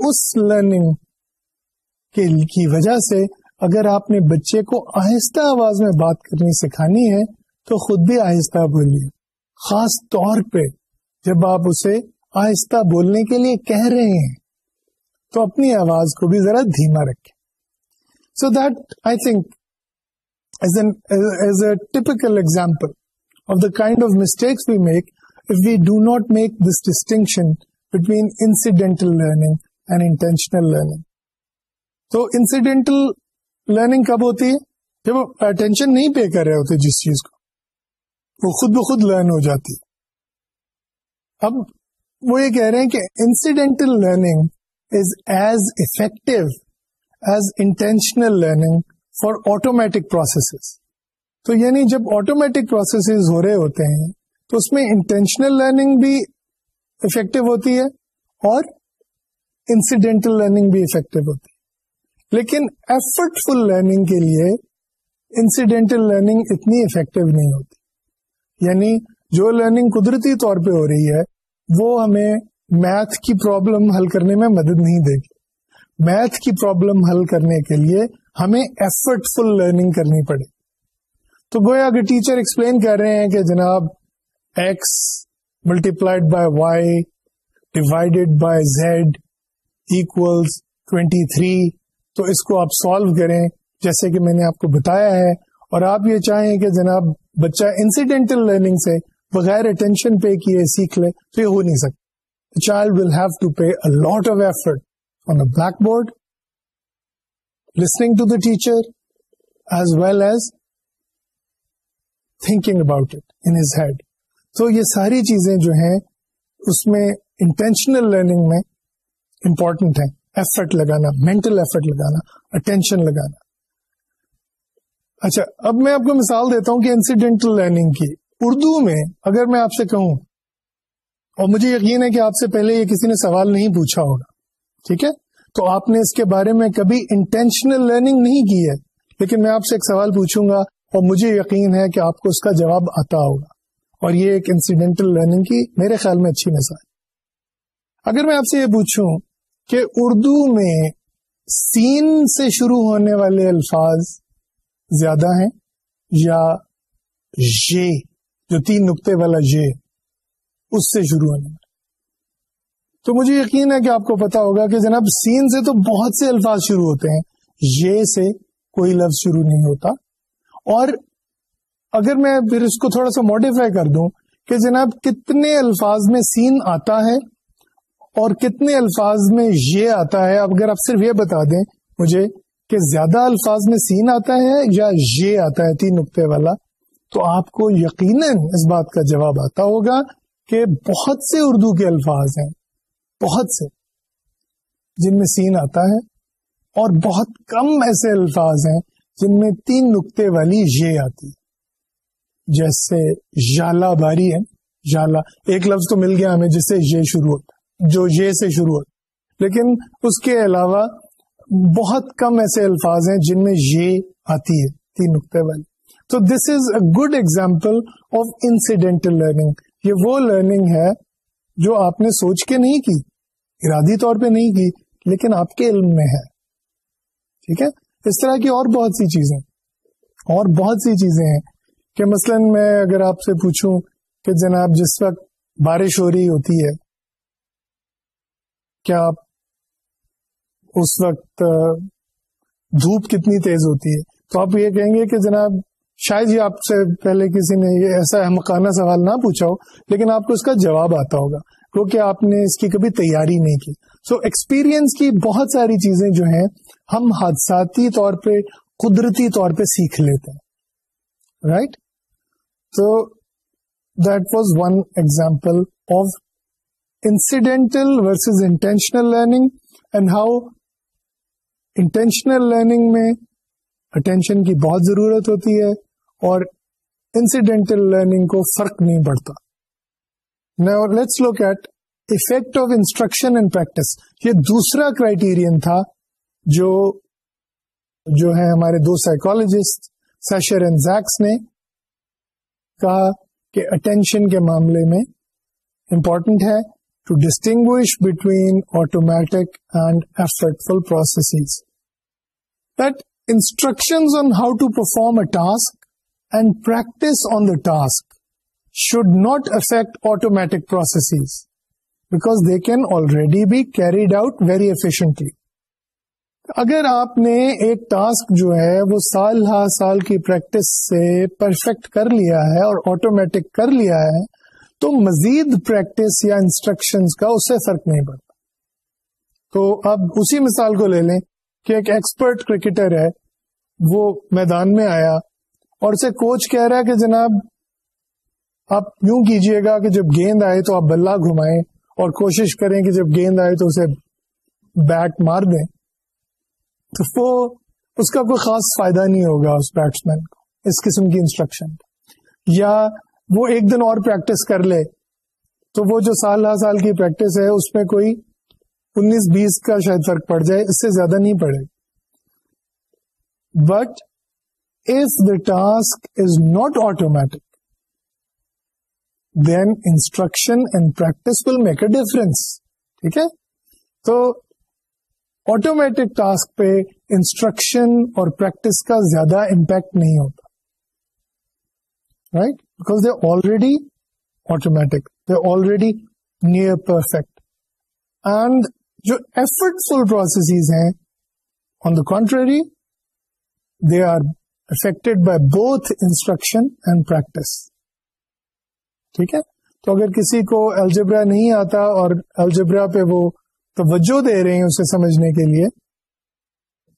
اس لرننگ کی وجہ سے اگر آپ نے بچے کو آہستہ آواز میں بات کرنی سکھانی ہے تو خود بھی آہستہ بولیے خاص طور پہ جب آپ اسے آہستہ بولنے کے لیے کہہ رہے ہیں تو اپنی آواز کو بھی ذرا دھیما رکھے so that I think is a typical example of the kind of mistakes not make this distinction incidental learning learning تو انسیڈینٹل لرننگ کب ہوتی ہے جب اٹینشن نہیں پے کر رہے ہوتے جس چیز کو وہ خود بخود لرن ہو جاتی اب وہ یہ کہہ رہے ہیں کہ incidental learning learning for automatic process تو یعنی جب آٹو ہو رہے ہوتے ہیں تو اس میں انٹینشنل لرننگ بھی افیکٹو ہوتی ہے اور انسیڈینٹل لرننگ بھی افیکٹو ہوتی ہے لیکن ایفرٹ فل لرننگ کے لیے انسیڈینٹل لرننگ اتنی افیکٹو نہیں ہوتی یعنی جو لرننگ قدرتی طور پہ ہو رہی ہے وہ ہمیں میتھ کی پرابلم حل کرنے میں مدد نہیں دے گی میتھ کی پرابلم حل کرنے کے لیے ہمیں ایفرٹ فل لرننگ کرنی پڑے تو گویا اگر ٹیچر ایکسپلین کر رہے ہیں کہ جناب X multiplied by Y divided by Z equals twenty three تو اس کو آپ سالو کریں جیسے کہ میں نے آپ کو بتایا ہے اور آپ یہ چاہیں کہ جناب بچہ انسیڈینٹل لرننگ سے بغیر اٹینشن پے کیے سیکھ لے تو یہ ہو نہیں سکتا the child will have to pay a lot of effort on the blackboard, listening to the teacher, as well as thinking about it in his head. So, these are all things that are intentional learning mein important. Hai. Effort, lagana, mental effort, lagana, attention. Lagana. اچھا اب میں آپ کو مثال دیتا ہوں کہ incidental learning کی اردو میں اگر میں آپ سے کہوں اور مجھے یقین ہے کہ آپ سے پہلے یہ کسی نے سوال نہیں پوچھا ہوگا ٹھیک ہے تو آپ نے اس کے بارے میں کبھی انٹینشنل لرننگ نہیں کی ہے لیکن میں آپ سے ایک سوال پوچھوں گا اور مجھے یقین ہے کہ آپ کو اس کا جواب آتا ہوگا اور یہ ایک انسیڈینٹل لرننگ کی میرے خیال میں اچھی مثال اگر میں آپ سے یہ پوچھوں کہ اردو میں سین سے شروع ہونے والے الفاظ زیادہ ہیں یا جے جو تین نقطے والا جے اس سے شروع ہونے والا تو مجھے یقین ہے کہ آپ کو پتا ہوگا کہ جناب سین سے تو بہت سے الفاظ شروع ہوتے ہیں یہ سے کوئی لفظ شروع نہیں ہوتا اور اگر میں پھر اس کو تھوڑا سا موڈیفائی کر دوں کہ جناب کتنے الفاظ میں سین آتا ہے اور کتنے الفاظ میں یہ آتا ہے اگر آپ صرف یہ بتا دیں مجھے کہ زیادہ الفاظ میں سین آتا ہے یا یہ آتا ہے تین نقطے والا تو آپ کو یقیناً اس بات کا جواب آتا ہوگا کہ بہت سے اردو کے الفاظ ہیں بہت سے جن میں سین آتا ہے اور بہت کم ایسے الفاظ ہیں جن میں تین نقطے والی یہ آتی جیسے جالا باری ہے جالا ایک لفظ تو مل گیا ہمیں جس سے یہ شروع ہوتا جو یہ سے شروع ہوتا لیکن اس کے علاوہ بہت کم ایسے الفاظ ہیں جن میں یہ آتی ہے تین نقطے والی تو this is a good example of incidental learning یہ وہ لرننگ ہے جو آپ نے سوچ کے نہیں کی ارادی طور پہ نہیں کی لیکن آپ کے علم میں ہے ٹھیک ہے اس طرح کی اور بہت سی چیزیں اور بہت سی چیزیں ہیں کہ مثلا میں اگر آپ سے پوچھوں کہ جناب جس وقت بارش ہو رہی ہوتی ہے کیا آپ اس وقت دھوپ کتنی تیز ہوتی ہے تو آپ یہ کہیں گے کہ جناب شاید یہ آپ سے پہلے کسی نے یہ ایسا احمقانہ سوال نہ پوچھا ہو لیکن آپ کو اس کا جواب آتا ہوگا کیونکہ آپ نے اس کی کبھی تیاری نہیں کی سو so, ایکسپیرینس کی بہت ساری چیزیں جو ہیں ہم حادثاتی طور پہ قدرتی طور پہ سیکھ لیتے ہیں رائٹ تو that was one example of incidental versus intentional learning and how intentional learning میں اٹینشن کی بہت ضرورت ہوتی ہے اور انسیڈینٹل لرننگ کو فرق نہیں پڑتا let's look at effect of instruction and practice یہ دوسرا کرائٹیرین تھا جو جو ہے ہمارے دو سائیکولوجسٹ سیشر اینڈ زیکس نے کہا کہ اٹینشن کے معاملے میں امپورٹنٹ ہے to distinguish between automatic and effortful process that instruction on how to perform a task task should not affect automatic processes because they can already be carried out very efficiently. اگر آپ نے ایک task جو ہے وہ سال ہا سال کی پریکٹس سے پرفیکٹ کر لیا ہے اور آٹومیٹک کر لیا ہے تو مزید پریکٹس یا انسٹرکشن کا اس سے فرق نہیں پڑتا تو اب اسی مثال کو لے لیں کہ ایک ایکسپرٹ کرکٹر ہے وہ میدان میں آیا اور اسے کوچ کہہ رہا ہے کہ جناب آپ یوں کیجئے گا کہ جب گیند آئے تو آپ بلہ گھمائیں اور کوشش کریں کہ جب گیند آئے تو اسے بیٹ مار دیں تو وہ اس کا کوئی خاص فائدہ نہیں ہوگا اس بیٹس مین کو اس قسم کی انسٹرکشن یا وہ ایک دن اور پریکٹس کر لے تو وہ جو سال ہر سال کی پریکٹس ہے اس میں کوئی انیس بیس کا شاید فرق پڑ جائے اس سے زیادہ نہیں پڑے but task is not automatic then instruction and practice will make a difference ٹھیک ہے تو آٹومیٹک ٹاسک پہ انسٹرکشن اور پریکٹس کا زیادہ امپیکٹ نہیں ہوتا right back they already automatic they already near perfect and جو ایفرٹ فل پروسیس ہیں on the contrary they are affected by both instruction and practice ٹھیک ہے تو اگر کسی کو الجبرا نہیں آتا اور الجبرا پہ وہ توجہ دے رہے ہیں اسے سمجھنے کے لیے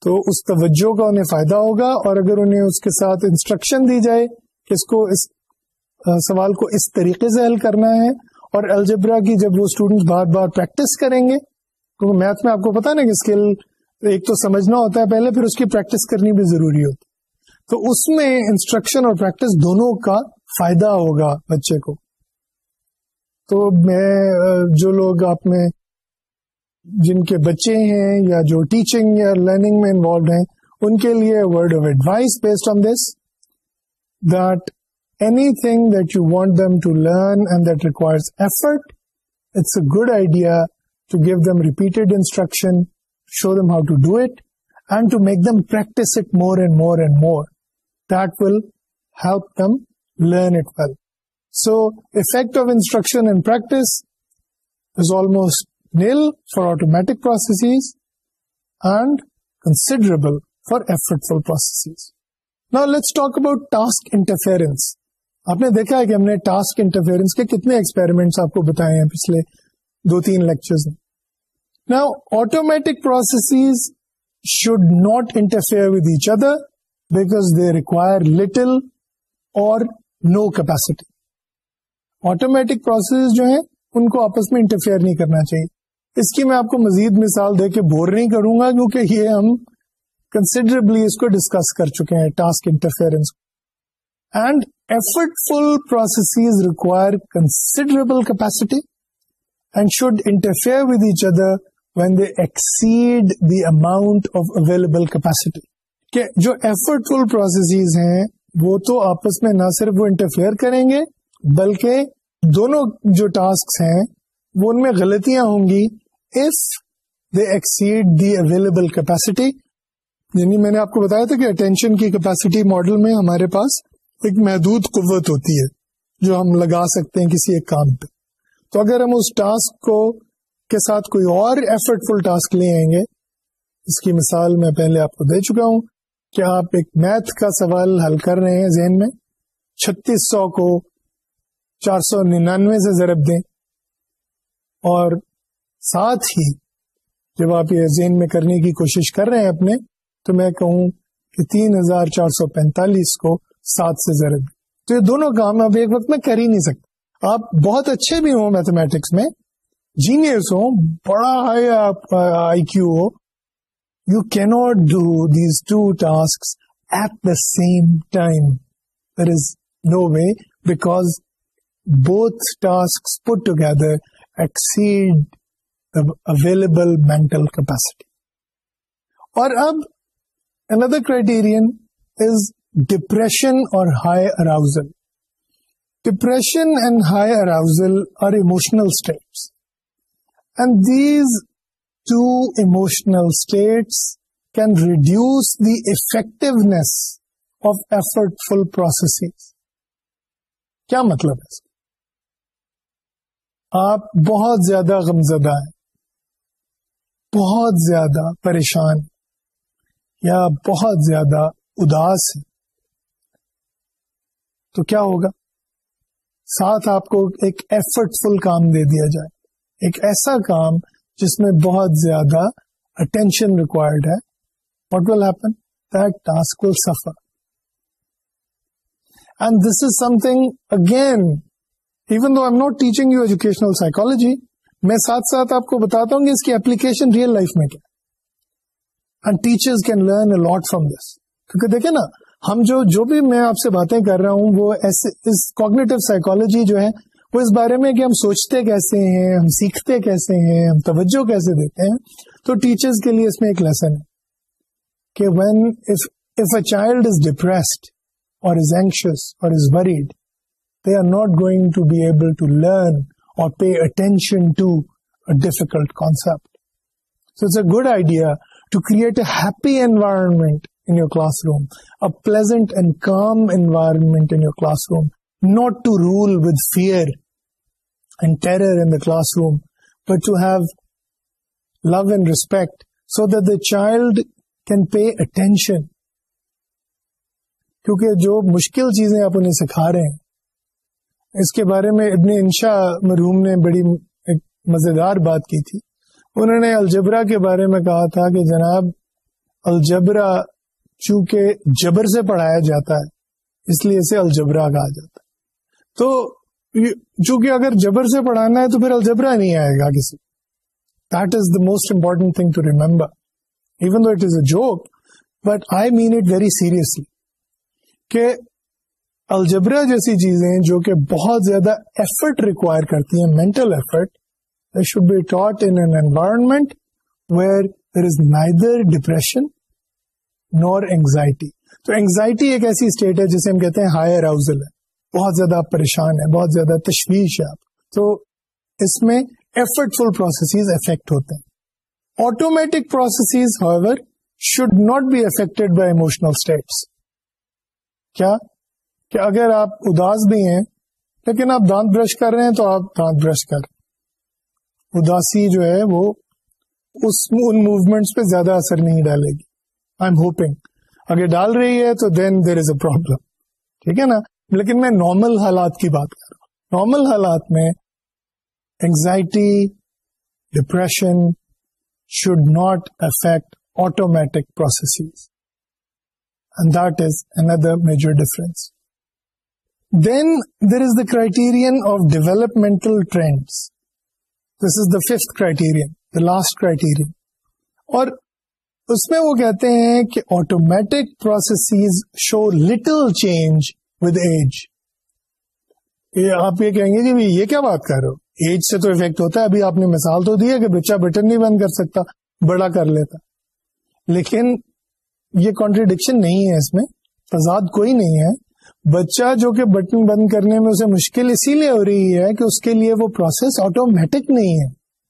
تو اس توجہ کا انہیں فائدہ ہوگا اور اگر انہیں اس کے ساتھ انسٹرکشن دی جائے کہ اس کو اس سوال کو اس طریقے سے حل کرنا ہے اور الجبرا کی جب وہ اسٹوڈینٹ بار بار پریکٹس کریں گے کیونکہ میتھ میں آپ کو پتا نا کہ اسکل ایک تو سمجھنا ہوتا ہے پہلے پھر اس کی پریکٹس کرنی بھی ضروری ہوتی تو اس میں انسٹرکشن اور پریکٹس دونوں کا فائدہ ہوگا بچے کو تو میں جو لوگ آپ میں جن کے بچے ہیں یا جو ٹیچنگ یا لرننگ میں انوالوڈ ہیں ان کے لیے word of advice based on this that anything that you want them to learn and that requires effort it's a good idea to give them repeated instruction show them how to do it and to make them practice it more and more and more is almost nil for automatic processes and considerable for effortful processes. Now, let's talk about task interference آپ نے دیکھا ہے کہ ہم نے task interference کے کتنے experiments آپ کو بتائے ہیں پچھلے دو تین لیکچر نا automatic process should not interfere with each other because they require little or no capacity automatic process جو ہیں ان کو آپس میں انٹرفیئر نہیں کرنا چاہیے اس کی میں آپ کو مزید مثال دے کے بور نہیں کروں گا کیونکہ یہ ہم کنسیڈربلی اس کو ڈسکس کر چکے ہیں task interfere and effortful process require considerable capacity and should interfere with each other when they exceed the amount of available capacity کہ جو ایفرٹ فل پروسیسز ہیں وہ تو آپس میں نہ صرف وہ انٹرفیئر کریں گے بلکہ دونوں جو ٹاسک ہیں وہ ان میں غلطیاں ہوں گی if they exceed the available capacity یعنی میں نے آپ کو بتایا تھا کہ اٹینشن کی کیپیسٹی ماڈل میں ہمارے پاس ایک محدود قوت ہوتی ہے جو ہم لگا سکتے ہیں کسی ایک کام پہ تو اگر ہم اس ٹاسک کو کے ساتھ کوئی اور ایفرٹفل ٹاسک لے آئیں گے اس کی مثال میں پہلے آپ کو دے چکا ہوں آپ ایک میتھ کا سوال حل کر رہے ہیں ذہن میں چھتیس سو کو چار سو ننانوے سے ضرب دیں اور ساتھ ہی جب آپ یہ ذہن میں کرنے کی کوشش کر رہے ہیں اپنے تو میں کہوں کہ تین ہزار چار سو پینتالیس کو سات سے ضرب دیں تو یہ دونوں کام آپ ایک وقت میں کر ہی نہیں سکتے آپ بہت اچھے بھی ہوں میتھمیٹکس میں جینئرس ہوں بڑا high I Q who not do these two task at the same time there is no way back both tasks exceed available mentality اور ڈپریشن اور high arousal depression and high arousal are emotional two emotional states can reduce the effectiveness of effortful کیا مطلب ہے آپ بہت زیادہ غمزدہ ہیں بہت زیادہ پریشان یا بہت زیادہ اداس ہیں تو کیا ہوگا ساتھ آپ کو ایک ایفرٹ فل کام دے دیا جائے ایک ایسا کام جس میں بہت زیادہ اٹینشن ریکوائرڈ ہے what will happen desk will suffer and this is something again even though I'm not teaching you educational psychology میں ساتھ ساتھ آپ کو بتاتا ہوں کہ اس کی اپلیکیشن ریئل لائف میں کیا and teachers can learn a lot from this کیونکہ دیکھیں نا ہم جو, جو بھی میں آپ سے باتیں کر رہا ہوں وہ ایسے اس کوگنیٹو سائیکولوجی جو ہے وہ اس بارے میں کہ ہم سوچتے کیسے ہیں ہم سیکھتے کیسے ہیں ہم توجہ کیسے دیتے ہیں تو ٹیچرز کے لیے اس میں ایک لیسن ہے کہ when if a a child is is is depressed or or or worried they are not going to to to be able learn pay attention difficult concept so it's good idea to create a happy environment classroom a pleasant and calm environment classroom not to rule with fear and terror in the classroom, but to have love and respect so that the child can pay attention. کیونکہ جو مشکل چیزیں آپ انہیں سکھا رہے ہیں اس کے بارے میں ابن انشا مرحوم نے بڑی مزیدار بات کی تھی انہوں نے الجبرا کے بارے میں کہا تھا کہ جناب الجبرا چونکہ جبر سے پڑھایا جاتا ہے اس لیے اسے الجبرا کہا جاتا ہے تو جو کہ اگر جبر سے پڑھانا ہے تو پھر الجبرا نہیں آئے گا کسی that is the most important thing to remember even though it is a joke but I mean it very seriously کہ الجبرا جیسی چیزیں جو کہ بہت زیادہ ایفرٹ ریکوائر کرتی ہیں mental effort they should be taught environment where there is neither depression nor anxiety تو اینگزائٹی ایک ایسی اسٹیٹ ہے جسے ہم کہتے ہیں ہائر اراؤزل ہے بہت زیادہ آپ پریشان ہیں بہت زیادہ تشویش ہے آپ تو اس میں ایفرٹ فل پروسیسز افیکٹ ہوتے ہیں automatic processes should not be affected by emotional کیا کہ اگر آپ اداس بھی ہیں لیکن آپ دانت برش کر رہے ہیں تو آپ دانت برش کر اداسی جو ہے وہ اس ان موومینٹس پہ زیادہ اثر نہیں ڈالے گی آئی ایم ہوپنگ اگر ڈال رہی ہے تو then there is a problem ٹھیک ہے نا لیکن میں نارمل حالات کی بات کر رہا ہوں نارمل حالات میں anxiety depression should not affect automatic process and that is another major difference then there is the criterion of developmental trends this is the fifth criterion the last criterion اور اس میں وہ کہتے ہیں کہ automatic processes show little change with age آپ یہ کہیں گے کہ یہ کیا بات کر رہے ہو ایج سے تو افیکٹ ہوتا ہے ابھی آپ نے مثال تو دی ہے کہ بچہ بٹن نہیں بند کر سکتا بڑا کر لیتا لیکن یہ کانٹریڈکشن نہیں ہے اس میں تضاد کوئی نہیں ہے بچہ جو کہ بٹن بند کرنے میں اسے مشکل اسی لیے ہو رہی ہے کہ اس کے لیے وہ پروسیس آٹومیٹک نہیں ہے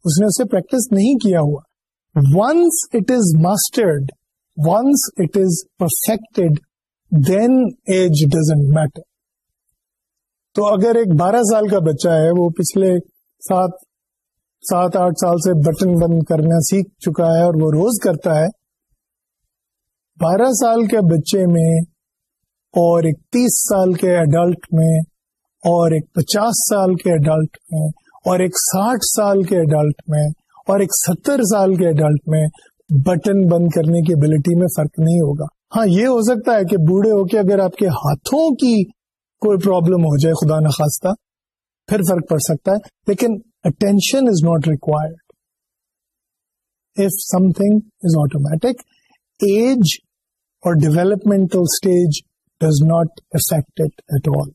اس نے اسے پریکٹس نہیں کیا ہوا once it is mastered once it is perfected then age doesn't matter تو اگر ایک بارہ سال کا بچہ ہے وہ پچھلے سات سات آٹھ سال سے بٹن بند کرنا سیکھ چکا ہے اور وہ روز کرتا ہے بارہ سال کے بچے میں اور ایک تیس سال کے ایڈلٹ میں اور ایک پچاس سال کے ایڈلٹ میں اور ایک ساٹھ سال کے ایڈلٹ میں اور ایک ستر سال کے ایڈلٹ میں بٹن بند کرنے کی ابلٹی میں فرق نہیں ہوگا ہاں یہ ہو سکتا ہے کہ بوڑھے ہو کے اگر آپ کے ہاتھوں کی کوئی پرابلم ہو جائے خدا نخواستہ پھر فرق پڑ سکتا ہے لیکن attention is not required if something is automatic age اور developmental stage does not affect at all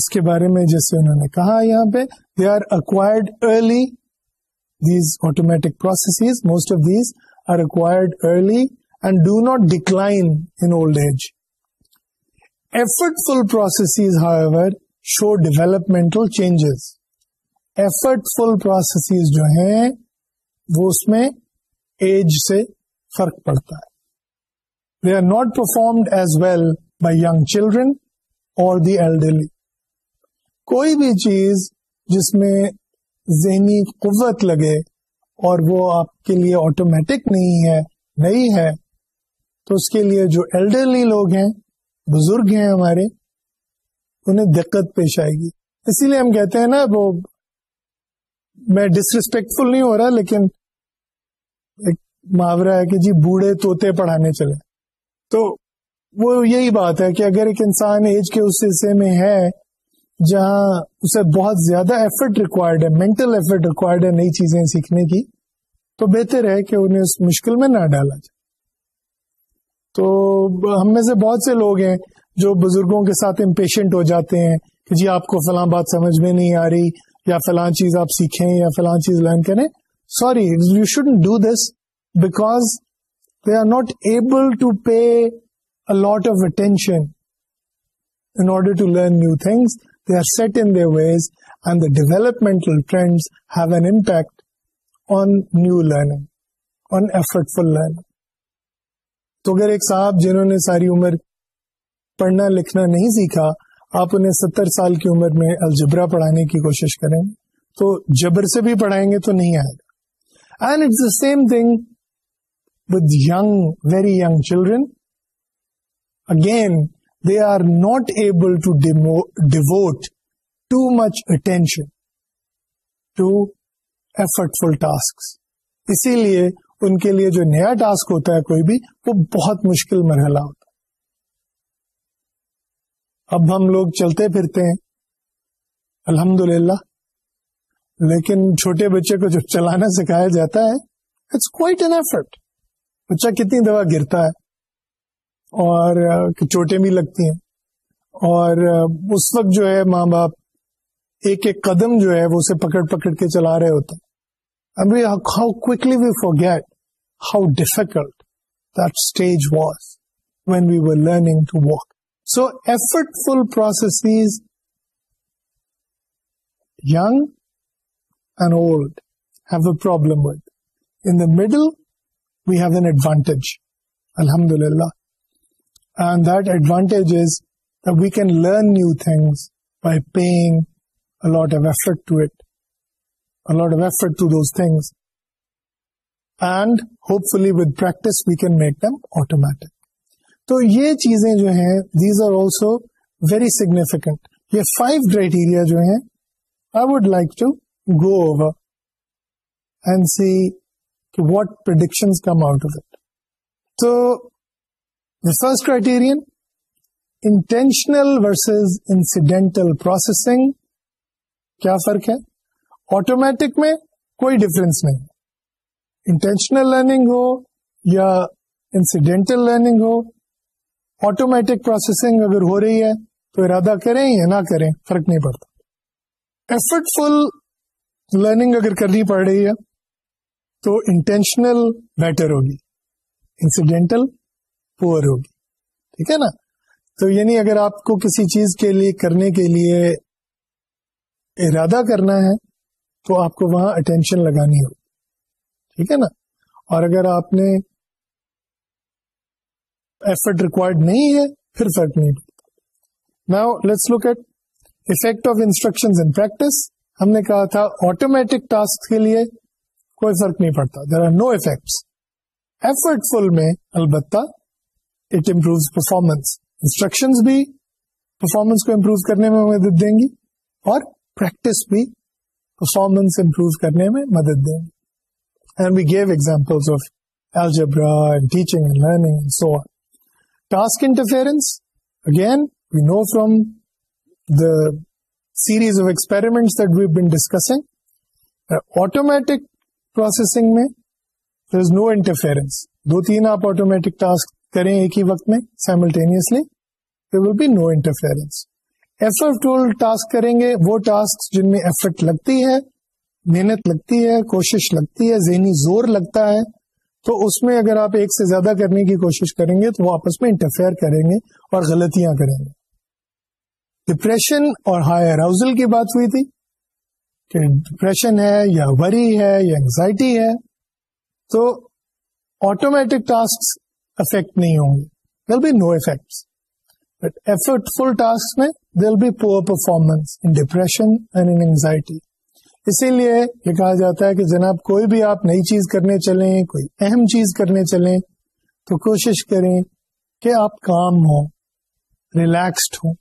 اس کے بارے میں جیسے انہوں نے کہا یہاں پہ they are acquired early these automatic process most of these are acquired early and do not decline in old age effortful process however show developmental changes effortful process جو ہیں وہ اس میں ایج سے فرق پڑتا ہے they are not performed as well by young children اور the elderly کوئی بھی چیز جس میں ذہنی قوت لگے اور وہ آپ کے لیے آٹومیٹک نہیں ہے نہیں ہے تو اس کے لیے جو ایلڈرلی لوگ ہیں بزرگ ہیں ہمارے انہیں دقت پیش آئے گی اسی لیے ہم کہتے ہیں نا وہ میں ڈس فل نہیں ہو رہا لیکن ایک محاورہ ہے کہ جی بوڑھے توتے پڑھانے چلے تو وہ یہی بات ہے کہ اگر ایک انسان ایج کے اس حصے میں ہے جہاں اسے بہت زیادہ ایفرٹ ریکوائرڈ ہے مینٹل ایفرٹ ریکوائرڈ ہے نئی چیزیں سیکھنے کی تو بہتر ہے کہ انہیں اس مشکل میں نہ ڈالا جائے تو ہم میں سے بہت سے لوگ ہیں جو بزرگوں کے ساتھ امپیشنٹ ہو جاتے ہیں کہ جی آپ کو فلاں بات سمجھ میں نہیں آ رہی یا فلاں چیز آپ سیکھیں یا فلاں چیز لرن کریں sorry you should do this because they are not able to to pay lot of attention in in order learn new things they are set ways and the developmental trends have an impact on new learning on effortful learning تو اگر ایک صاحب جنہوں نے ساری عمر پڑھنا لکھنا نہیں سیکھا آپ انہیں ستر سال کی عمر میں الجبرا پڑھانے کی کوشش کریں تو جبر سے بھی پڑھائیں گے تو نہیں آئے گا and it's the same thing with young very young children again they are not able to devote too much attention to effortful task اسی لیے ان کے لیے جو نیا ٹاسک ہوتا ہے کوئی بھی وہ بہت مشکل مرحلہ ہوتا ہے اب ہم لوگ چلتے پھرتے ہیں الحمد لیکن چھوٹے بچے کو جب چلانا سکھایا جاتا ہے اٹس کوائٹ این ایفرٹ بچہ کتنی دوا گرتا ہے اور چوٹیں بھی لگتی ہیں اور اس وقت جو ہے ماں باپ ایک ایک قدم جو ہے وہ اسے پکڑ پکڑ کے چلا رہے ہوتے ہیں ہاؤفلٹ then we were learning to walk so F فل پروسیس یگ اینڈ اولڈ ہیوبلم وی ہیو این ایڈوانٹیج الحمد للہ دانٹ we can learn new things by paying a lot um F to it a lot um effort things and hopefully with practice we can make them automatic تو یہ چیزیں جو ہیں these are also very significant یہ five criteria جو ہیں I would like to go over and see what prediction come out of it تو first criterion intentional versus incidental processing کیا فرق ہے آٹومیٹک میں کوئی ڈفرنس نہیں انٹینشنل لرننگ ہو یا انسیڈینٹل لرننگ ہو آٹومیٹک پروسیسنگ اگر ہو رہی ہے تو ارادہ کریں یا نہ کریں فرق نہیں پڑتا ایفرٹ فل لرننگ اگر کرنی پڑ رہی ہے تو انٹینشنل بیٹر ہوگی انسیڈینٹل پور ہوگی ٹھیک ہے نا تو یعنی اگر آپ کو کسی چیز کے لیے کرنے کے لیے ارادہ کرنا ہے تو آپ کو وہاں اٹینشن لگانی ہوگی ٹھیک ہے نا اور اگر آپ نے ایفرٹ ریکوائرڈ نہیں ہے پھر فرق نہیں پڑتا now let's look at effect of instruction in practice ہم نے کہا تھا آٹومیٹک ٹاسک کے لیے کوئی فرق نہیں پڑتا there are no effects effortful میں البتہ اٹ امپروو پرفارمنس انسٹرکشن بھی پرفارمنس کو امپروو کرنے میں مدد دیں گی اور پریکٹس بھی پرفارمنس امپروو کرنے میں مدد دیں گی ایک ہی وقت میں سائملٹی نو انٹرفیئر کریں گے وہ ٹاسک جن میں ایفرٹ لگتی ہے محنت لگتی ہے کوشش لگتی ہے ذہنی زور لگتا ہے تو اس میں اگر آپ ایک سے زیادہ کرنے کی کوشش کریں گے تو وہ آپس میں انٹرفیئر کریں گے اور غلطیاں کریں گے ڈپریشن اور ہائی اراؤزل کی بات ہوئی تھی کہ ڈپریشن ہے یا وری ہے یا انگزائٹی ہے تو آٹومیٹک ٹاسک افیکٹ نہیں ہوں گے will will be be no effect but effortful task میں poor performance in depression and anxiety اسی لیے یہ کہا جاتا ہے کہ جناب کوئی بھی آپ نئی چیز کرنے چلیں کوئی اہم چیز کرنے چلیں تو کوشش کریں کہ آپ کام ہوں ریلیکسڈ ہوں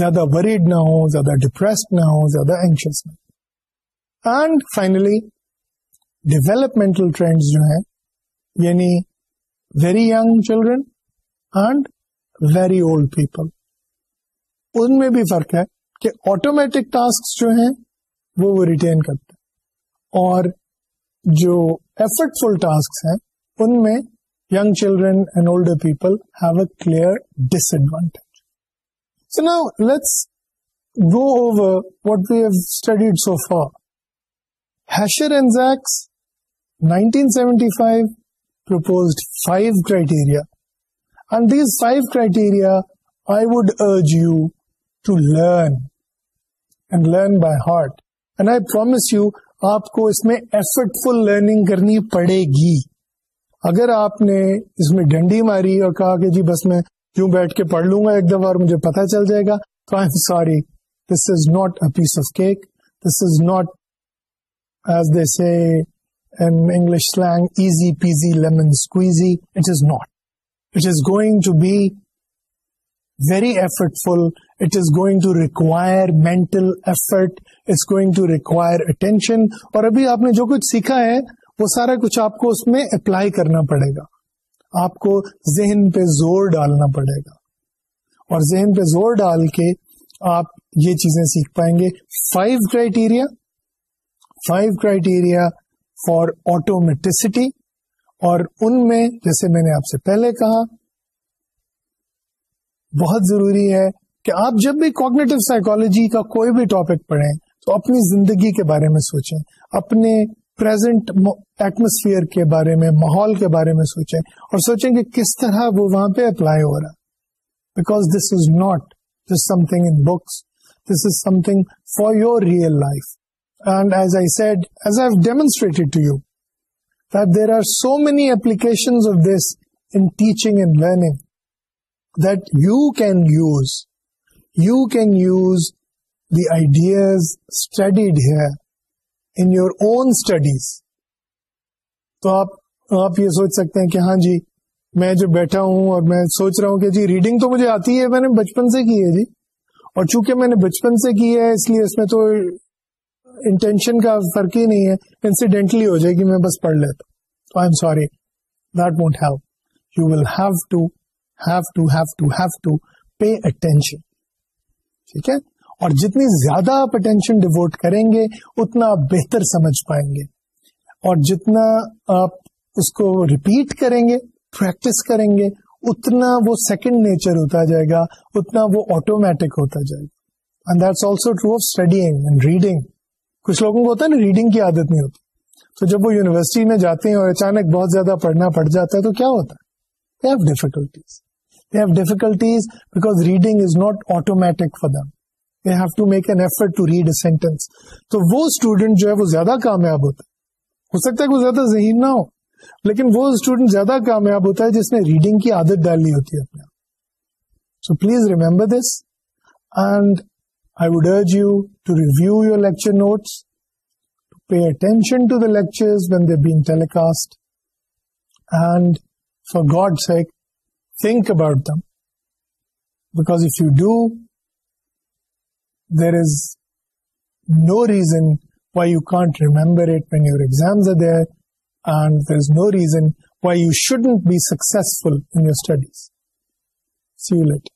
زیادہ وریڈ نہ ہوں زیادہ ڈپریسڈ نہ ہوں زیادہ اینشیس نہ اینڈ فائنلی ڈیویلپمنٹل ٹرینڈ جو ہیں یعنی very young children and very old people ان میں بھی فرق ہے کہ آٹومیٹک ٹاسک جو ہیں وہ وہ ریٹین کرتا ہے اور جو ایفرٹ فل ٹاسک ہیں ان میں young children and older people clear disadvantage so now let's go over what we've studied so far criteria. And these five criteria, I would urge you to learn and learn by heart. And I promise you آپ کو اس میں effortful learning کرنی پڑے گی اگر آپ نے اس میں ڈنڈی ماری اور کہا کہ جی بس میں یوں بیٹھ کے پڑھ لوں گا ایک دفعہ اور مجھے پتا چل جائے گا تو I sorry this is not a piece of cake this is not as they say English slang easy peasy lemon squeezy it it is is not going to be very effortful ابھی require نے جو کچھ سیکھا ہے وہ سارا کچھ آپ کو اس میں اپلائی کرنا پڑے گا آپ کو ذہن پہ زور ڈالنا پڑے گا اور ذہن پہ زور ڈال کے آپ یہ چیزیں سیکھ پائیں گے five criteria five criteria for automaticity اور ان میں جیسے میں نے آپ سے پہلے کہا بہت ضروری ہے کہ آپ جب بھی کوگنیٹو سائیکالوجی کا کوئی بھی ٹاپک پڑھیں تو اپنی زندگی کے بارے میں سوچیں اپنے ایٹموسفیئر کے بارے میں ماحول کے بارے میں سوچیں اور سوچیں کہ کس طرح وہ وہاں پہ اپلائی ہو رہا because this is not this something in books this is something for your real life and as I said as I demonstrated to you that there are so many application of this in teaching and learning here in your own studies تو آپ آپ یہ سوچ سکتے ہیں کہ ہاں جی میں جو بیٹھا ہوں اور میں سوچ رہا ہوں کہ جی ریڈنگ تو مجھے آتی ہے میں نے بچپن سے کی ہے جی اور چونکہ میں نے بچپن سے کی ہے اس لیے اس میں تو انٹینشن کا فرق ہی نہیں ہے انسیڈینٹلی ہو جائے گی میں بس پڑھ لیتا ہوں تو I am sorry that won't have you will have to have have have to to to pay attention ٹھیک ہے اور جتنی زیادہ آپ اٹینشن ڈیوٹ کریں گے اتنا آپ بہتر سمجھ پائیں گے اور جتنا آپ اس کو ریپیٹ کریں گے پریکٹس کریں گے اتنا وہ سیکنڈ نیچر ہوتا جائے گا اتنا وہ آٹومیٹک ہوتا جائے گا and that's also true of studying and reading کچھ لوگوں کو ہوتا ہے نا ریڈنگ کی عادت نہیں ہوتی تو جب وہ یونیورسٹی میں جاتے ہیں اور اچانک بہت زیادہ پڑھنا پڑ جاتا ہے تو کیا ہوتا ہے ڈیفیکلٹیز کامیاب ہوتا ہے کہ وہ زیادہ ذہین نہ ہو لیکن وہ اسٹوڈنٹ زیادہ کامیاب ہوتا ہے جس نے ریڈنگ کی عادت ڈال لی ہوتی ہے اپنے آپ so please remember this and I would urge you to review your lecture notes lectures for God sake think about them. Because if you do, there is no reason why you can't remember it when your exams are there, and there is no reason why you shouldn't be successful in your studies. See you later.